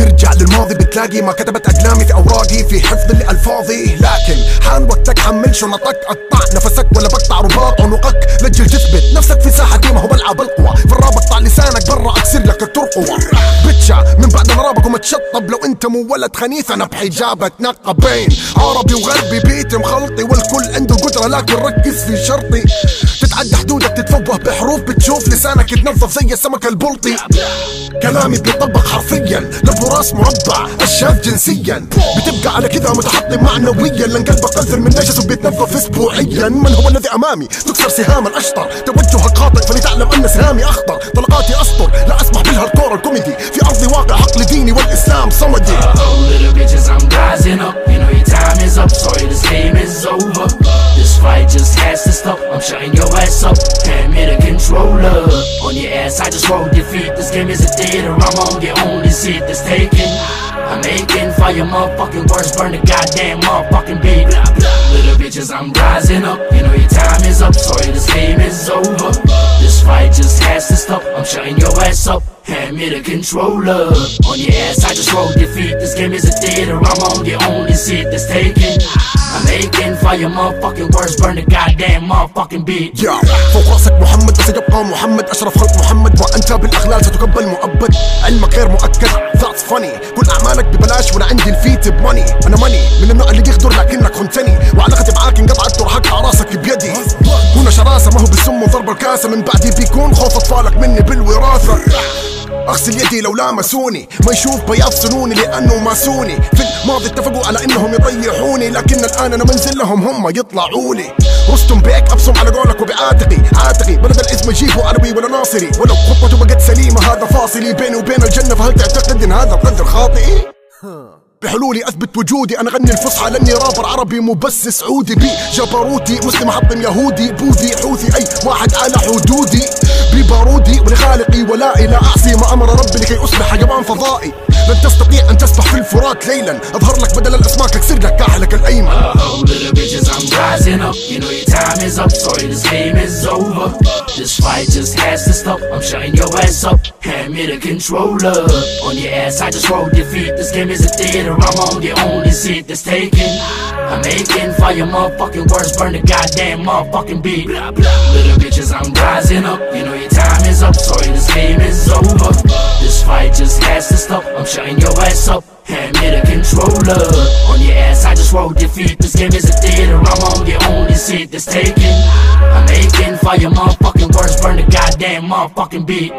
ترجع للماضي بتلاقي ما كتبت اقلامي في أوراقي في حفظ لالفاظي لكن حان وقتك حمل شنطك قطع نفسك ولا بقطع رباط عنقك؟ لجل تثبت نفسك في ساحة دي ما هو بلعب القوى في الراب اقطع لسانك برا أكسر لك الترقوه بتشا من بعد ما رابك ومتشطب لو أنت مو ولد خنيث أنا بحجابك نقى بين عربي وغربي بيت مخلطي والكل عنده قدرة لكن ركز في شرطي. تتعدى حدودك تتفوه بحروف بتشوف لسانك يتنظف زي السمك البلطي. كلامي بيطبق حرفيا لفو راس مربع الشاذ جنسيا. بتبقى على كذا متحطم معنويا. لأن قلبك قذر من نجس وبيتنظف اسبوعيا. من هو الذي أمامي؟ تكسر سهام الأشطر. توجهك خاطئ فلتعلم أن سهامي أخطر. طلقاتي أسطر لا أسمح بالهالكور الكوميدي. في أرضي واقع عقل ديني والإسلام صمدي. Up. Hand me the controller. On your ass, I just rolled defeat. This game is a theater. I'm on the only seat that's taken. I'm making fire, motherfucking words. Burn the goddamn motherfucking beat. Little bitches, I'm rising up. You know your time is up. Sorry, this game is over. This fight just has to stop. I'm shutting your ass up. Hand me the controller. On your ass, I just rolled defeat. This game is a theater. I'm on the only seat that's taken. Making fire, motherfucking words. Burn the goddamn motherfucking beat. يا فوق راسك محمد وسيبقى محمد. أشرف خلق محمد وأنت بالاخلال ستكبل مؤبد. علمك غير مؤكد. ذاتس فاني كل أعمالك ببلاش وأنا عندي الفيت بماني أنا ماني من النوع اللي يغدر لكنك خنتني. وعلاقتي معاك انقطعت وراح راسك بيدي. هنا شراسة ما هو بالسم وضرب الكاسة. من بعدي بيكون خوف اطفالك مني بالوراثة. أغسل يدي لو لامسوني ما يشوف بياض سنوني لأنه ماسوني. في الماضي اتفقوا على إنهم يضيعوني لكن الآن أنا منزل لهم هم يطلعوا لي رستم بيك أبصم على قولك وبعاتقي عاتقي. بلد الاسم اجيبه عربي ولا ناصري. ولو خطته بقت سليمة هذا فاصلي بيني وبين الجنة. فهل تعتقد إن هذا قدر خاطئي؟ بحلولي أثبت وجودي أنا غني الفصحى لاني رابر عربي مو بس سعودي. بي جبروتي مسلم حطم يهودي بوذي حوثي أي واحد على حدودي. ببارودي ولخالقي ولائي لا أعصي ما أمر ربي لكي أصبح حيوان فضائي لن تستطيع أن تسبح في الفرات ليلا أظهر لك بدل الاسماك اكسر لك كاحلك الأيمن Oh, little bitches, I'm rising up. You know your time is up. Game is over. This fight just has to stop. I'm shutting your ass up. Hand me the controller. On your ass, I just rolled defeat. This game is a theater. I'm on the only seat that's taken. I'm making fire, motherfucking words. Burn the goddamn motherfucking beat. Little bitches, I'm rising up. You know your time is up. Sorry, this game is over. This fight just I'm shutting your ass up. Hand me the controller. On your ass, I just rolled defeat. This game is a theater. I'm on the only seat that's taken. I'm making fire, motherfucking words. Burn the goddamn motherfucking beat.